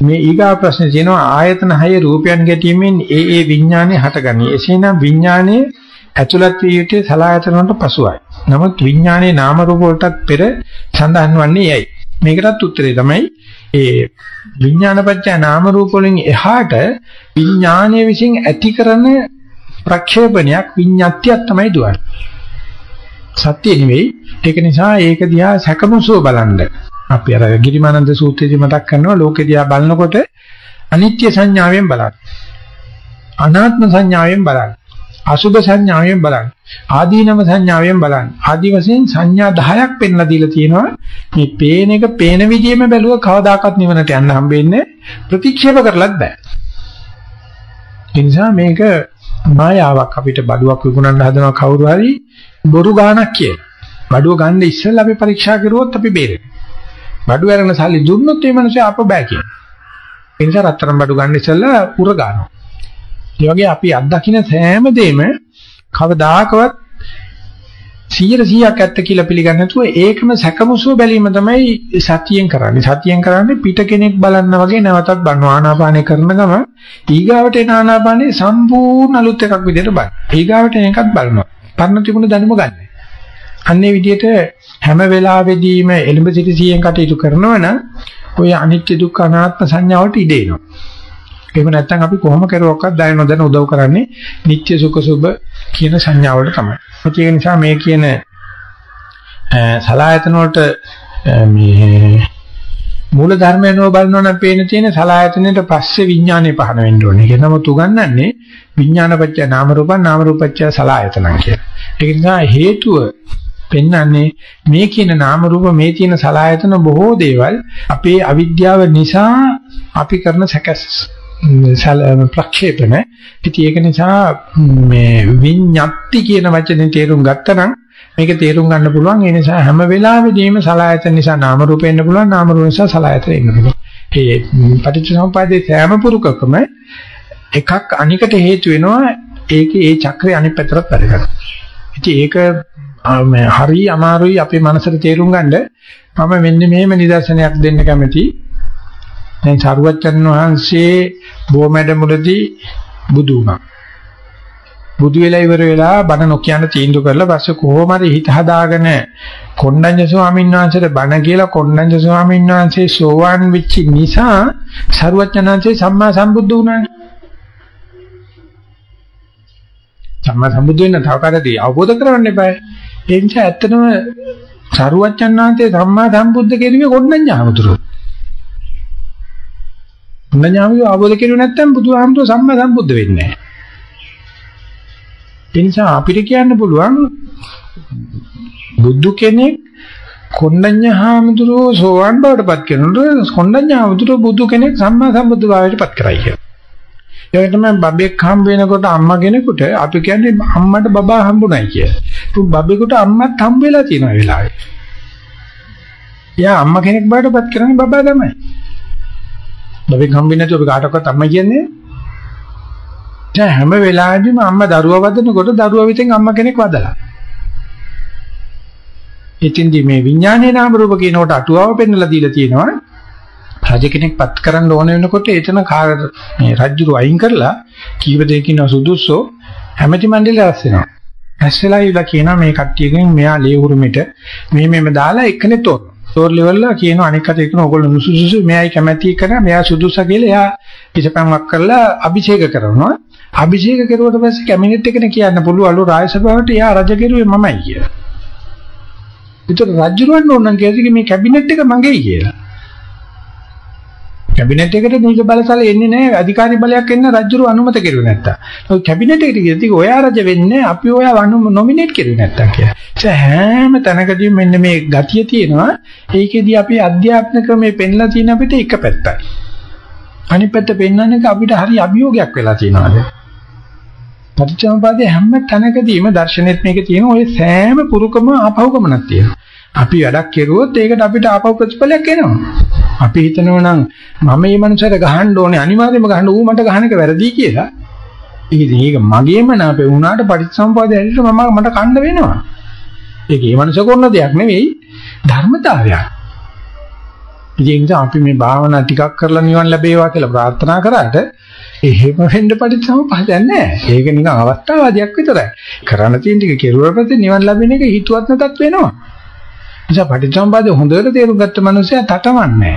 මේ ඊගා ප්‍රශ්නේ තියෙනවා ආයතන හය රූපයන් ගැටීමෙන් ඒ ඒ විඥානේ හටගනී. එසේනම් විඥානේ ඇතුළත් විය යුත්තේ සලආයතන වලට පසුයි. නමුත් විඥානේ නාම රූප වලටත් පෙර සඳහන් වන්නේ යයි. මේකටත් උත්තරේ තමයි ඒ විඥානපච්චය නාම රූප වලින් එහාට විඥානයේ විසින් ඇති කරන ප්‍රක්ෂේපණයක් විඤ්ඤාත්තියක් තමයි දුවන්නේ. සත්‍ය නෙවෙයි. ඒක නිසා ඒක දිහා සැකමසුව බලන්න. අපි අර ගිරිමානන්ද සූත්‍රයේදී මතක් කරනවා ලෝකෙ දිහා බලනකොට අනිත්‍ය සංඥාවෙන් බලන්න. අනාත්ම සංඥාවෙන් බලන්න. අසුභ සංඥාවෙන් බලන්න. ආදීනව සංඥාවෙන් බලන්න. ආදි වශයෙන් සංඥා 10ක් පෙන්ලා දීලා තියෙනවා. මේ පේන එක පේන විදිහෙම බැලුව කවදාකවත් නිවනට යන්න හම්බෙන්නේ ප්‍රතික්ෂේප කරලත් බෑ. ඒ නිසා මේක මායාවක් අපිට බඩුවක් විකුණන්න හදනවා කවුරු හරි බොරු ගාණක් කියලා. බඩුව ගන්න ඉස්සෙල්ලා අපි පරීක්ෂා කරුවොත් අපි බේරෙනවා. බඩුව අරගෙන සල්ලි දුන්නොත් මේ මිනිස්සු අප බෑ කියන. ඒ නිසා රත්තරන් බඩු ගන්න ඉස්සෙල්ලා උර ගන්නවා. ඒ වගේ අපි අත්දකින්න සෑම දෙෙම කවදාකවත් 100%ක් ඇත්ත කියලා පිළිගන්නේ නැතුව ඒකම සැකමුසුව බැලීම තමයි සතියෙන් කරන්නේ. සතියෙන් කරන්නේ පිට කෙනෙක් බලන්න වගේ නැවතත් බලන ආනාපානේ කරන ගම ඊගාවට එන ආනාපානේ සම්පූර්ණ අලුත් එකක් විදිහට බලන. ඊගාවට එන එකත් බලනවා. පරණ තිබුණ දැනුම ගන්න. අන්නේ විදිහට හැම වෙලාවෙදීම එලිඹ සිටි සියෙන් කටයුතු කරනවා නම් ඔය අනිත්‍ය දුක්ඛ අනාත්ම සංඥාවට ඉඩ එනවා. එහෙම නැත්නම් අපි කොහොම කරුවක්වත් දැන නොදැන උදව් කරන්නේ නිත්‍ය සුඛ සුබ කියන සංඥාවලට තමයි. ඒ නිසා මේ කියන සලායතන වලට මේ මූල ධර්මයන්ව බලනවා නම් පේන තියෙන සලායතනෙට පස්සේ විඥානේ පහන වෙන්න ඕනේ. ඒක නමුත් උගන්වන්නේ විඥානපච්චය නාම රූපං නාම රූපච්චය සලායතනං කියලා. ඒක නිසා හේතුව පෙන්වන්නේ මේ කියන නාම රූප මේ තියෙන සලායතන බොහෝ දේවල් අපේ අවිද්‍යාව නිසා අපි කරන සැකස් ප්‍රක්ෂේපණ ඉතින් ඒක නිසා මේ විඤ්ඤාති කියන වචනේ තේරුම් ගත්තනම් මේක තේරුම් ගන්න පුළුවන්. ඒ නිසා හැම වෙලාවෙදීම සලායතන නිසා නාම රූප එන්න පුළුවන් නාම රූප නිසා සලායතන එන්න පුළුවන්. ඒ පටිච්චසමුප්පාදේ සෑම පුරුකකම එකක් අනිකට හේතු වෙනවා. ඒකේ ඒ චක්‍රය අනිත් පැත්තට වැඩ කරනවා. ඉතින් ඒක හරි අමාරුයි අපේ මනසට තේරුම් ගන්න මම මෙන්න මෙහෙම නිදර්ශනයක් දෙන්න කැමතියි දැන් සරුවච්චන් වහන්සේ බොමැඩ මුලදී බුදු වුණා. බුදු වෙලා ඉවර වෙලා බණ නොකියන තීන්දුව කරලා පස්සේ කොහොම හරි හිත හදාගෙන කොණ්ඩඤ්ඤ ස්වාමීන් වහන්සේට බණ කියලා කොණ්ඩඤ්ඤ ස්වාමීන් වහන්සේ සෝවාන් වෙච්ච නිසා සරුවච්චන් වහන්සේ සම්මා සම්බුද්ධ වුණානේ. සම්මා සම්බුද්ධ වෙන්න තව කාටදී අවබෝධ කරගන්න එපා. ඒ නිසා ඇත්තටම සරුවච්චන් වහන්සේ සම්මා සම්බුද්ධ කෙරුවේ කොණ්ඩඤ්ඤ ආමතුරු. ඥානය අවබෝධ කෙරුවේ නැත්නම් බුදුහාමුදුර සම්මා සම්බුද්ධ වෙන්නේ නැහැ. ඒ නිසා අපිට කියන්න පුළුවන් බුදු කෙනෙක් කොණ්ඩඤ්ඤ හාමුදුරුවෝ සෝවාන් බවට පත් කරනකොට කොණ්ඩඤ්ඤ හාමුදුරුවෝ බුදු කෙනෙක් සම්මා සම්බුද්ධ භාවයට පත් කරයි කියලා. ඒ තමයි බබෙක් හම්බ වෙනකොට අම්මා කෙනෙකුට අපි කියන්නේ අම්මට බබා හම්බුනායි කියලා. ඒ බබෙකුට අම්මත් හම්බ වෙලා තියෙන වෙලාවේ. එයා අම්මා කෙනෙක් බවට පත් කරන්නේ බබා තමයි. බබෙක් හම්බෙන්නේ නැතුව අපි කාටවත් අම්මා කියන්නේ දැන් හැම වෙලාවෙදිම අම්මා දරුවා වදනකොට දරුවා විතෙන් අම්මා කෙනෙක් වදලා. ඉතින්දි මේ විඥානයේ නාම රූප කියනකොට අටුවාව පෙන්නලා දීලා තියෙනවා. රජ කෙනෙක් පත් කරන්න ඕන වෙනකොට එතන මේ රජුරු අයින් කරලා කීව දෙකින් සුදුස්සෝ හැමති මණ්ඩලය රැස් වෙනවා. රැස් වෙලා ඉවලා කියනවා මේ කට්ටියගෙන් මෙයා ලේ උරුමෙට මේ මෙම දාලා එකනේ තෝරන. ෆ්ලෝර් ලෙවල් ලා කියන අනික් අතේ කියන ඕගොල්ලෝ නුසුසුසු මෙයයි කැමැති කරා මෙයා සුදුසා කියලා එයා පිටපැන්වක් කරලා අභිෂේක කරනවා අභිෂේක කරුවට පස්සේ කැබිනට් එකනේ කියන්න පුළුවන්ලු රාජසභාවට එයා රජ කෙරුවේ මමයි කියලා. ඒතර රජුරවන්න ඕන නම් කියන්නේ මේ කැබිනට් එක මගේයි කියලා. කැබිනට් එකට නීති බලතල එන්නේ නැහැ අධිකාරී බලයක් එන්න රජුරු අනුමත කෙරුවේ නැත්තම්. ඔය කැබිනට් එකට ගියදී ඔයා රජ වෙන්නේ අපි ඔයා නොමිනේට් කෙරුවේ නැත්තම් කියලා. ඒ හැම තැනකදීම මෙන්න මේ ගතිය තියෙනවා. ඒකෙදී අපි අධ්‍යාත්ම ක්‍රමේ පෙන්ලා තියෙන අපිට එක පැත්තයි. අනිත් පැත්ත පෙන්වන්නේ අපිට හරි අභියෝගයක් වෙලා තියෙනවාද? පටිච්චසමුපාදයේ හැම තැනකදීම දර්ශනෙත් මේක තියෙන ඔය සෑම පුරුකම ආපහු ගමනක් තියෙනවා. අපි වැඩක් කෙරුවොත් ඒකට අපිට ආපහු ප්‍රතිඵලයක් එනවා. අපි හිතනවා නම් මම මේ මනුස්සයට ගහන්න ඕනේ අනිවාර්යයෙන්ම ගහන්න ඌ මට ගහන එක වැරදි කියලා. ඉතින් ඒක මගේම නාපේ වුණාට පටිච්චසමුපාදයේ ඇලිට මම මට කන්න වෙනවා. ඒක ඒ මනුස්ස කරන දෙයක් නෙවෙයි ධර්මතාවයක්. ඉතින් අපි මේ භාවනා ටිකක් කරලා නිවන් ලැබේවා කියලා ප්‍රාර්ථනා කරාට එහෙම වෙන්න පරිසම්පදයක් නැහැ. ඒක නිකන් අවස්ථාවාදයක් විතරයි. කරන්න තියෙන ටික කෙරුවට පස්සේ නිවන් ලැබෙන එක හිතුවත් නැතත් වෙනවා. නිසා පටිච්චසමුප්පාදේ හොඳට තේරුම් ගත්ත මනුස්සයා තටමන්නේ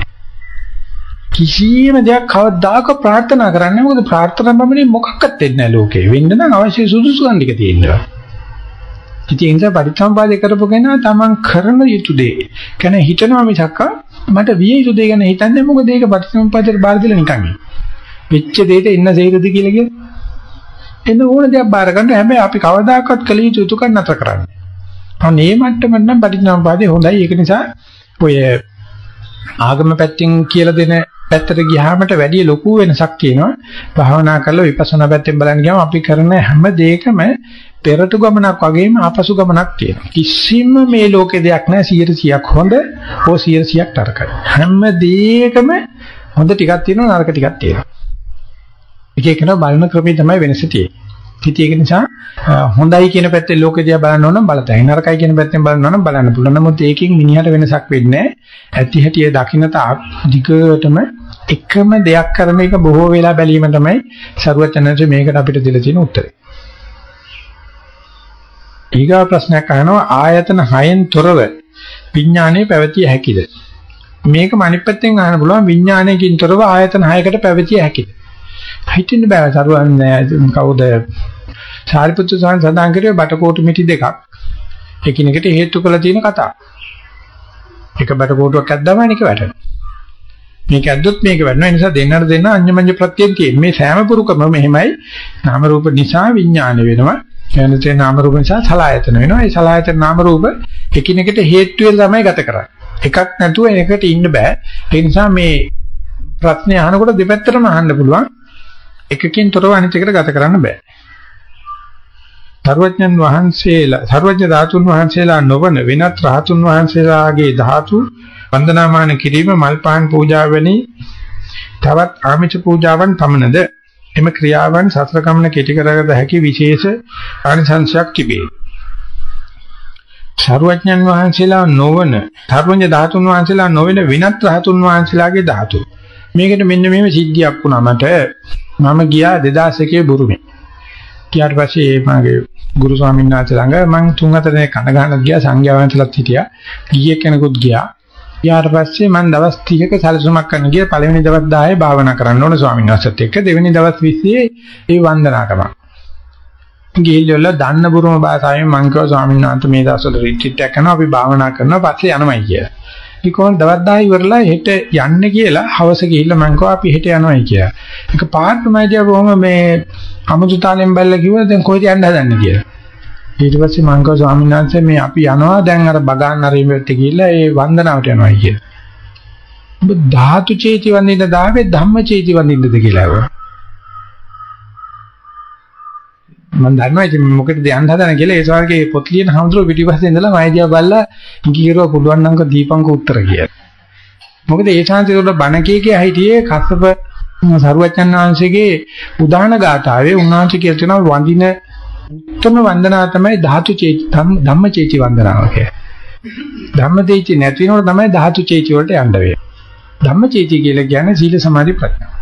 කිසියම් දෙයක් කවදාක ප්‍රාර්ථනා කරන්නේ මොකද ප්‍රාර්ථනා බඹනේ මොකක්වත් දෙන්නේ නැහැ ලෝකේ. වෙන්න නම් අවශ්‍ය සුදුසුකම් ටික තියෙනවා. ඉතින් ඒ නිසා පරිසම්පාදේ කරපු කෙනා තමන් කරන යුතු දේ. කියන හිතනවා මිසක් මට විය යුතු දේ ගැන හිතන්නේ මොකද ඒක පරිසම්පාදේ බාර දෙලා නිකන්. වෙච්ච දෙයට ඉන්න සේරද කියලා කියන. එන්න ඕන දෙයක් බාර ගන්න හැබැයි අපි කවදාකවත් කළ යුතු යුතුකම් නැතර කරන්නේ. අනේ මට්ටමෙන් නම් පරිසම්පාදේ හොඳයි. ඒක නිසා ඔය ආගම පැත්තෙන් කියලා දෙන පැත්තට ගියාමට වැඩි ලොකු වෙනසක් තියෙනවා. භාවනා කරලා විපස්සනා පැත්තෙන් බලන්න ගියාම අපි කරන හැම දෙයකම පෙරට ගමනක් වගේම ආපසු ගමනක් තියෙනවා. කිසිම මේ ලෝකේ දෙයක් නැහැ 100%ක් හොඳ හෝ 100%ක් නරකයි. හැම දෙයකම හොඳ ටිකක් තියෙනවා නරක ටිකක් තියෙනවා. එක එකන බලන ක්‍රමේ තමයි වෙනස තියෙන්නේ. ඉතින් ඒක නිසා හොඳයි කියන පැත්තේ ලෝකේ දිහා බලන්න ඕන නම් බලතයි. නරකයි කියන පැත්තෙන් බලන්න ඕන නම් බලන්න පුළුවන්. නමුත් ඒකෙන් මිනිහට වෙනසක් වෙන්නේ නැහැ. ඇති හැටිය දකින්න තාක් දිගටම එකම දෙයක් කරන එක බොහෝ වෙලා බැලීම තමයි සරුවචනන්සේ මේකට අපිට දීලා තියෙන උත්තරේ. ඊගා ප්‍රශ්නයක් අහනවා ආයතන හයෙන් තොරව විඥානයේ පැවතිය හැකිද? මේක අනිත් පැත්තෙන් අහන්න පුළුවන් විඥානයකින් තොරව ආයතන හයකට පැවතිය හැකිද? හිතින්න බෑ සරුවන් කවුද? සාරිපුත්‍ර සාන් සඳහන් කරේ බටකොටු මිටි දෙකක්. එකිනෙකට හේතු කළ තියෙන කතා. එක බටකොටුවක් ඇද්දාම අනික වැටෙනවා. මේක ඇද්දොත් මේක වැටෙනවා. ඒ නිසා දෙන්නට දෙන්න අඤ්ඤමඤ්ඤ ප්‍රත්‍යයෙන් තියෙන මේ සෑම පුරුකම මෙහෙමයි. නාම රූප නිසා විඥාන වෙනවා. එනතේ නාම රූප නිසා සලආයතන වෙනවා. ඒ සලආයතන නාම රූප එකිනෙකට හේතු වෙලා තමයි ගත කරන්නේ. එකක් නැතුව එකකට ඉන්න බෑ. ඒ නිසා මේ ප්‍රශ්නේ අහනකොට දෙපැත්තටම අහන්න පුළුවන්. එකකින් තොරව අනිත් එකට ගත කරන්න බෑ. සර්වඥන් වහන්සේලා සර්වඥ ධාතුන් වහන්සේලා නොවන වෙනත් රහතුන් වහන්සේලාගේ ධාතු වන්දනාමාන කිරීම මල් පාන් පූජා වැනි තවත් ආමිෂ පූජාවන් පමණද එම ක්‍රියාවන් සතර කමන කෙටි කරගත හැකි විශේෂ ආනිසංශයක් තිබේ. සර්වඥන් වහන්සේලා නොවන ධර්මඥ ධාතුන් වහන්සේලා නොවන වෙනත් රහතුන් වහන්සේලාගේ ධාතු. මේකට මෙන්න මෙහෙම සිද්ධියක් වුණා මට. මම ගියා 2001 බුරුමේ. ගියාට පස්සේ මගේ ගුරු ස්වාමීන් වහන්සේ ළඟ මම තුන් හතර දෙනෙක් කන ගහන ගියා සංඝයා වහන්සේලාත් හිටියා. ගියේ කෙනෙකුත් ගියා. ඊට පස්සේ මම දවස් 30ක සැලසුමක් කරන්න ගියා පළවෙනි දවස් 10 භාවනා කරන්න ඕන ස්වාමීන් වහන්සේත් එක්ක දෙවෙනි දවස් 20 ඒ වන්දනා කරනවා. ගිහිල්ලා දන්න බුරුම භාෂාවෙන් මම කිව්වා ස්වාමීන් වහන්සේ මේ දවස්වල රිට්‍රීට් එකක් කරනවා අපි භාවනා කරනවා පස්සේ යනමයි කියලා. ඉතින් කොහොමද දවස් 10 ඉවරලා හෙට යන්න කියලා හවස ගිහිල්ලා මම කිව්වා අපි හෙට යනවායි කියලා. ඒක පාර්ට්මයි දියා බොහොම මේ අමුතුතාලෙන් බැලලා කිව්වා දැන් කොහෙද යන්න හදන්නේ කියලා. ඊට පස්සේ මං කිව්වා ස්වාමීන් වහන්සේ මේ අපි යනවා දැන් අර බගාන් අරීමෙත් ගිහිල්ලා ඒ වන්දනාවට යනවායි කියලා. ඔබ ධාතු චේති වන්දින්න දාවේ ධම්ම චේති වන්දින්නද කියලා මම දන්නවා ඉතින් මොකටද යන්න හදන කියලා ඒ සාර්ගේ පොත් ලියන හඳුර පිටිපස්සේ ඉඳලා මයිදියා බල්ලා කීරුවා පුළුවන් නම් දීපංක උත්තර කියලා. මොකද ඒ ශාන්තිය වල බණ කීකේ හිටියේ කස්සප සරුවච්චන් වහන්සේගේ උදාන ගාථාවේ උන්වහන්සේ කියලා තියෙනවා වඳින උත්තම වන්දනාව තමයි ධාතු චේති ධම්ම චේති වන්දනාව කියන්නේ. ධම්ම චේති නැති වෙනකොට තමයි ධාතු චේති වලට යන්න වෙන්නේ. ධම්ම චේති කියලා කියන්නේ සීල සමාධි ප්‍රඥා.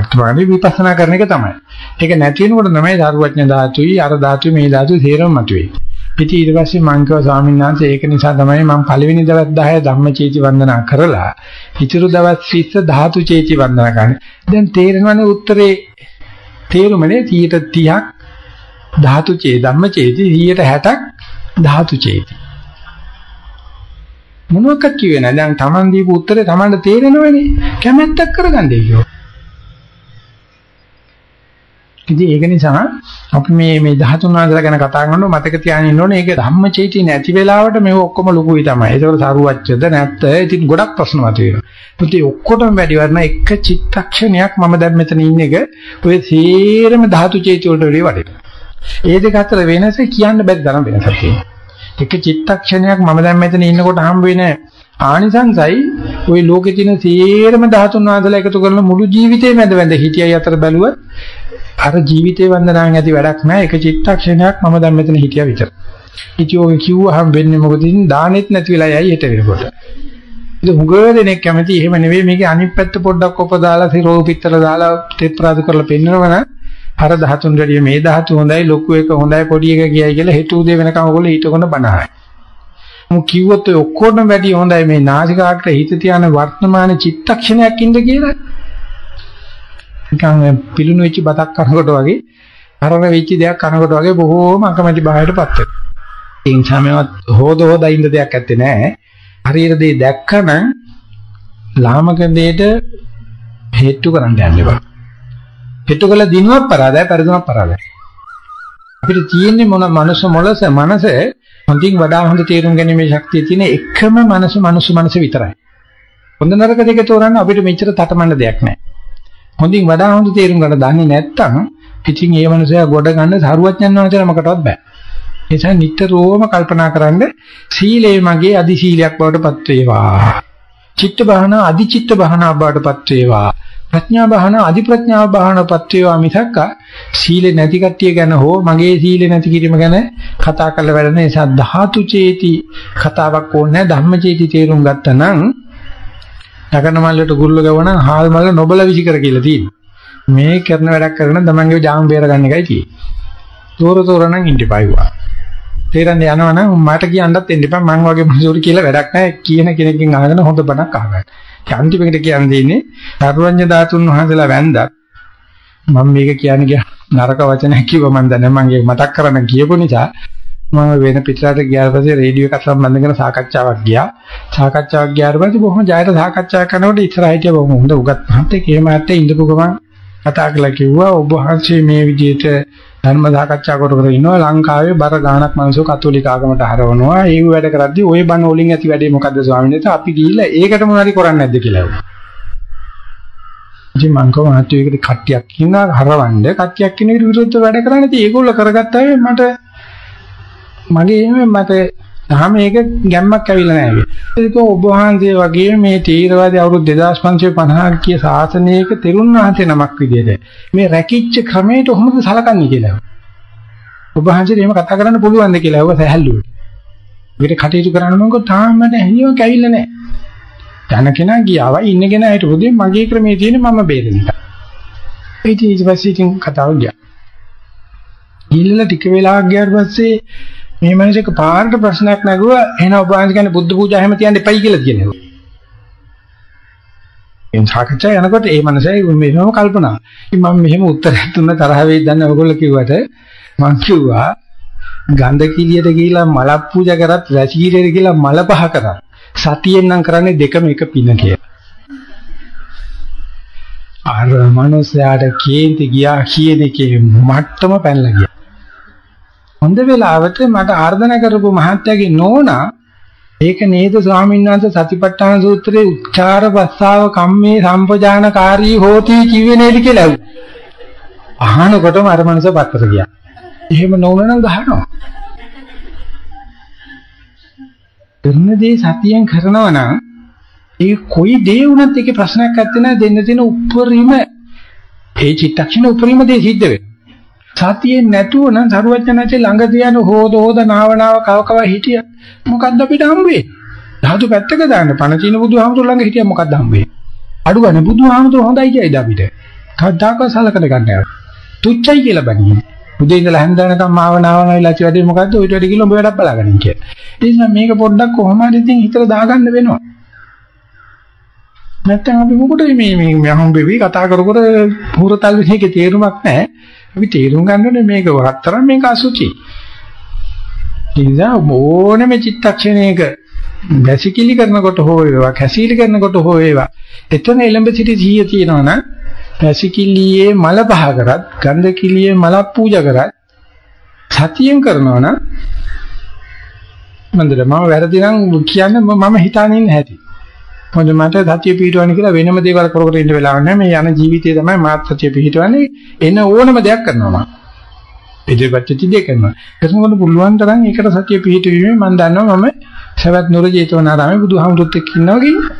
අර්ථමානි විපස්සනා කරන එක තමයි. ඒක නැති වෙනකොට තමයි ධාරුවඥ ධාතුයි අර ධාතුයි මේ ධාතුයි තේරෙම මතුවේ. ඉතින් ඊට පස්සේ මං කිව්වා ස්වාමීන් වහන්සේ ඒක නිසා තමයි මම පළවෙනි දවස් 10 ධම්මචේති වන්දනා කරලා ඊතුරු දවස් 20 ධාතු චේති වන්දනා කරන්නේ. දැන් තේරෙනවනේ උත්තරේ තේරුමනේ 30ක් ධාතු චේ ධම්මචේති 60ක් ධාතු චේති. මොනවාක් කිව්වේ නැහැ. දැන් Taman දීපු උත්තරේ Tamanට තේරෙනවනේ. කැමැත්තක් කරගන්නේ කියෝ. ඉතින් ඒක නිසා අපි මේ මේ 13 වහන්සේලා ගැන කතා කරනකොට මතක තියාගෙන ඉන්න ඕනේ ඒක ධම්මචේති නැති වෙලාවට මේ ඔක්කොම ලොකුයි තමයි. ඒකවල සරුවච්චද නැත්ද? ඉතින් ගොඩක් ප්‍රශ්න මතුවෙනවා. පුතේ ඒ ඔක්කොටම වැඩි වරන එක චිත්තක්ෂණයක් මම දැන් මෙතන ඉන්න එක ඔය සීරම ධාතු චේති වලට වැඩි වටිනවා. ඒ දෙක අතර වෙනස කියන්න බැරි තරම් වෙනසක් තියෙනවා. එක චිත්තක්ෂණයක් මම දැන් මෙතන ඉන්නකොට හම්බ වෙන ආනිසංසයි ওই ලෝකේ තියෙන සීරම ධාතුන් වහන්සේලා එකතු කරන මුළු ජීවිතේම මැද වැඳ හිටියයි අතර බැලුවත් අර ජීවිතේ වන්දනාවෙන් ඇති වැඩක් නැහැ. එක චිත්තක්ෂණයක් මම දැන් මෙතන හිටියා විතර. ඉතින් ඔය කිව්වහම වෙන්නේ මොකද? දානෙත් නැති වෙලා යයි හිට වෙනකොට. ඉතින් හුඟ දෙනෙක් කැමති එහෙම නෙවෙයි මේකේ අනිත් පැත්ත පොඩ්ඩක් ඔප දාලා සිරෝ පිටතල දාලා තෙත්පරාදු කරලා පෙන්නනවනම් අර 13 වැඩිය මේ 13 හොඳයි ලොකු එක හොඳයි පොඩි එක කියයි කියලා හෙට උදේ වෙනකම් ඔයගොල්ලෝ ඊටකොන බනහයි. මු කිව්වොත් ඔය ඔක්කොටම වැඩිය හොඳයි මේ නාසිකාග්‍ර හිත තියාන වර්තමාන චිත්තක්ෂණයක් ඉන්න කියලා. නිකන් පිලුණු වෙච්ච බතක් කනකොට වගේ අරන වෙච්ච දෙයක් කනකොට වගේ බොහෝම අකමැති භාවයටපත් වෙනවා. ඒ නිසා මේවත් හොද හොද ඉන්න දෙයක් ඇත්තේ නැහැ. හරියට දේ දැක්කම ලාමක දෙයට හේතු කරන්න යන්න එපා. හේතු කළ දිනුවක් පරාදයි, පරිදුමක් පරාදයි. අපිට තියෙන්නේ මොන මනුස්ස මොළස මනස හොඳින් වඩා හොඳ තේරුම් ගැනීමේ ශක්තිය තියෙන එකම මනස මනුස්ස මනස විතරයි. හොඳ නරක දෙක තෝරන්න අපිට මෙච්චර තටමන්න දෙයක් නැහැ. හොඳින් වඩා හොඳ තේරුම් ගන්න දන්නේ නැත්නම් ඉතින් ඒ මනුස්සයා ගොඩ ගන්න සරුවඥන් වහන්සේ නමකටවත් බෑ. ඒ නිසා නිතරම කල්පනා කරන්න සීලය මගේ අදි සීලයක් බවට පත් වේවා. චිත්ත භාවනා අදි චිත්ත භාවනා බවට පත් වේවා. ප්‍රඥා භාවනා අදි ප්‍රඥා භාවනාපත් වේවා මිසක් සීලේ නැති කට්ටිය ගැන හෝ මගේ සීලේ නැති කිරීම ගැන කතා කරලා වැඩ නිසා ධාතු චේති කතාවක් ඕනේ ධම්ම චේති තේරුම් ගත්තා නම් නගන මල්ලට ගුල්ල ගවන හාල් මල්ල නොබල විසි කර කියලා තියෙනවා. මේ කරන වැඩක් කරන තමන්ගේ ජාම බේර ගන්න එකයි තියෙන්නේ. තෝර තෝර නම් ඉඳිපයිවා. තේරෙන්න යනවා නම් මට කියන්නත් එන්න එපා මං වගේ මනුස්සයෙක් කියලා වැඩක් නැහැ කියන කෙනකින් අහගෙන හොඳ බණක් අහගන්න. අන්තිමකට කියන්න දෙන්නේ සර්වඥ ධාතුන් වහන්සේලා වැන්දත් මම මේක කියන්නේ කිය නරක වචනයක් කිව්ව මම දැන් මම මතක් කරන්න කියපු නිසා මම වෙන පිටරට ගියාට පස්සේ රේඩියෝ එකක් සම්බන්ධ කරන සාකච්ඡාවක් ගියා. සාකච්ඡාවක් ගියාට පස්සේ බොහොම ජයයට සාකච්ඡා කරනකොට ඉස්සරහ හිටිය බොහොම හොඳ උගත් මහත්තයෙක් ඒ මහත්තයා ඉඳපු ගමන් කතා කළා කිව්වා ඔබ වහන්සේ මේ විදිහට ධර්ම සාකච්ඡා කර කර ඉන්නවා. ලංකාවේ බර ගාණක් මිනිස්සු කතෝලික ආගමට හරවනවා. ඒ වැඩ කරද්දී ওই බණ වලින් ඇති වැඩේ මොකද්ද ස්වාමීන් වහන්සේ? අපි ගිහිල්ලා ඒකට මොනවාරි කරන්නේ නැද්ද කියලා ඇහුවා. ඉතින් මං කව මාත්‍යයකට කට්ටියක් ඉන්නවා. හරවන්න. කට්ටියක් කෙනෙකුට විරුද්ධව වැඩ කරන්නේ ඉතින් ඒගොල්ලෝ කරගත්තා මට මගේ එහෙම මට තාම මේක ගැම්මක් ඇවිල්ලා නැහැ. ඒක ඔබ වහන්සේ වගේ මේ තීරවාදී අවුරුදු 2550 කිය සාසනයක තෙරුණාන්සේ නමක් විදිහට මේ රැකිච්ච ක්‍රමයට කොහොමද සලකන්නේ කියලා. ඔබ වහන්සේට එහෙම කතා කරන්න පුළුවන්ද කියලා ඔබ සැහැල්ලුවට. මේකට කටයුතු කරන්න මොකද තාම මට හැංගීමක් ඇවිල්ලා නැහැ. යන කෙනා ගියාවා ඉන්න කෙනා හිටපොදී මගේ ක්‍රමයේ තියෙන මම බේරෙන එක. ඊට පස්සේ ඉතින් කතාව ගියා. ඊළඟ ටික වෙලාවක් ගියාට පස්සේ මේ මිනිස්සෙක් පාරට ප්‍රශ්නයක් නැගුවා එහෙනම් ඔබ වහන්සේ කියන්නේ බුද්ධ පූජා හැම තියන්න එපයි කියලා කියනවා. එම් සාකච්ඡා යනකොට ඒ මනසයි මෙහෙම කල්පනා. ඉතින් මම මෙහෙම උත්තරයක් දුන්න තරහ වෙයි දන්නේ ඔයගොල්ලෝ කිව්වට මං කිව්වා ගන්ධ කිලියට ගිහිලා මල පූජා කරත් වැසීරේට ගිහිලා මල පහ කරා. සතියෙන් නම් කරන්නේ දෙකම එක පින කියලා. අර මනුස්සයාට කේන්ති ගියා කියන එකේ මට්ටම පැනලා ගියා. හොඳ වෙලාවට මට ආර්දනා කරපු මහත්තයාගේ නෝනා ඒක නේද ස්වාමීන් වහන්සේ සතිපට්ඨාන සූත්‍රයේ උච්චාර භස්සාව කම්මේ සම්පජානකාරී හෝති කිව්වේ නේද කියලා ඇහුවා. අහනකොටම අර මනස පත්තර ගියා. එහෙම නොවුනනම් ගහනවා. දෙන්නදී සතියෙන් කරනවා නම් ඒ කොයි දේ වුණත් ඒකේ ප්‍රශ්නයක් නැත්තේ නෑ දෙන්න තියෙන උප්පරීම ඒ චිත්තක්ෂණ උප්පරීම දේ සිද්ධ වෙනවා. සතියේ නැතුව නම් සරුවචනන්සේ ළඟ තියන හොද හොද නාවනාව කව කව හිටිය මොකද්ද අපිට හම්බෙන්නේ ධාතු පැත්තක දාන්න. පණ චීන බුදුහාමුදුර ළඟ හිටියා මොකද්ද හම්බෙන්නේ අඩු ගන්න. බුදුහාමුදුර හොඳයි කියයිද අපිට? කවදාක සලකන ගන්න තුච්චයි කියලා බණින්නේ උදේ ඉඳලා හැන්දනකම් මාව නාවන වෙලාචි වැඩි මොකද්ද? ඔයිට වැඩි කිලෝ ඔබ වැඩක් බලාගන්න කියලා ඒ නිසා මේක පොඩ්ඩක් කොහොම හරි ඉතින් හිතට දාගන්න වෙනවා. නැත්තම් අපි මොකටද මේ මේ මහම් බෙවි කතා කර කර පුරතල් විදිහේ තේරුමක් නැහැ. අපි තේරුම් ගන්න ඕනේ මේක වහතරම් මේක අසුචි. ඒ නිසා ඕනෙම චිත්තක්ෂණයක වැසිකිලි කරනකොට හෝ වේවා කැසීලි කරනකොට හෝ වේවා එතන එළඹ සිටි සිහිය තියෙනවා නම් වැසිකිලියේ මල පහ කරත් ගන්ධ කිලියේ මල පූජා කරත් සතියෙන් කරනවා නම් මන්දර මම වැරදි නම් කියන්නේ මම හිතානේ ඉන්නේ හැටි. මොකද මට සතිය පිහිටවන්නේ කියලා වෙනම දේවල් කර කර ඉන්න වෙලාවක් නැහැ. මේ යන ජීවිතේ තමයි මාත් සතිය පිහිටවන්නේ. එන ඕනම දෙයක් කරනවා මම. ඉදිරිපත් දෙයක් කරනවා. ඒක මොකද පුළුවන් තරම් ඒකට සතිය පිහිටවීමේ මම දන්නවා මම සවැත් නුර ජේතවනාරාමේ බුදුහාමුදුරුත් එක්ක ඉන්නවා කියන්නේ.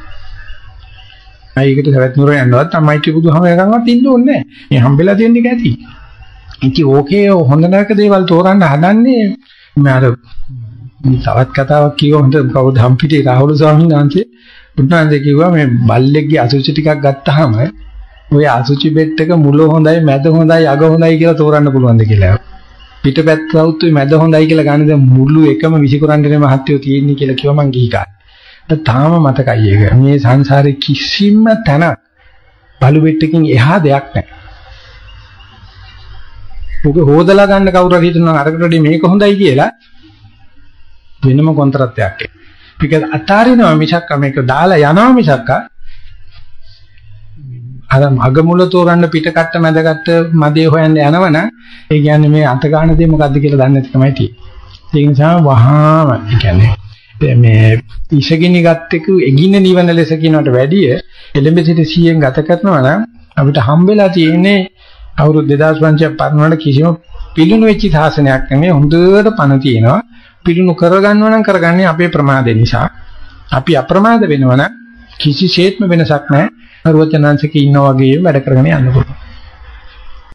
ආයෙකට සවැත් නුර යනවත් තමයි බුදුහාමුදුරුවන්වත් ඉන්න ඕනේ නැහැ. මේ හම්බෙලා තියෙන එක ඇති. ඉතින් ඕකේ හොඳ නරක දේවල් තෝරන්න හදන්නේ මම අර තවත් කතාවක් කිව්වා හොඳ කවුද හම්පිටේ රාහුල ස්වාමීන් වහන්සේ උන්වහන්සේ කිව්වා මේ බල්ලෙක්ගේ අසුචි ටිකක් ගත්තාම ඔය අසුචි බෙට් එක මුල හොඳයි මැද හොඳයි අග හොඳයි කියලා තෝරන්න පුළුවන්ද කියලා. පිටපැත්ත සවුත්තුයි මැද හොඳයි කියලා ගන්න දැන් මුළු එකම විසිකරන්නේ මහත්යෝ තියෙන්නේ කියලා කිව්වා මං ගිහි කාලේ. තාම මතකයි ඒක. මේ සංසාරේ කිසිම තැනක් බලු බෙට්ටකින් එහා දෙයක් නැහැ. ඔක හොදලා ගන්න කවුරු හරි හිතනවා අරකට වඩා මේක හොඳයි කියලා වෙනම කොන්ත්‍රාත්යක්. මේක අතාරිනවා මිසක් මේක දාලා යනවා මිසක් අර අගමුල තෝරන්න පිටකට මැදකට මදේ හොයන්න යනවනම් ඒ කියන්නේ මේ අත ගන්න දේ මොකද්ද කියලා දන්නේ නැති තමයි තියෙන්නේ. ඒ නිසා වහාම ඒ කියන්නේ මේ ඉෂගිනි ගත් එක එගින්න නිවන ලෙස කියනකට වැඩිය එලෙඹ සිට 100න් ගත කරනවා නම් අපිට හම්බෙලා තියෙන්නේ අවුරුදු 2500ක් පරණවට කිසිම පිළිණු වෙච්ච සාසනයක් නෙමෙයි හොඳට පණ තියෙනවා. පිළිණු කරගන්නවා නම් කරගන්නේ අපේ ප්‍රමාදේ නිසා. අපි අප්‍රමාද වෙනවා නම් කිසිසේත්ම වෙනසක් නැහැ. අරුවචනාංශකේ ඉන්නා වගේ වැඩ කරගෙන යන්න පුළුවන්.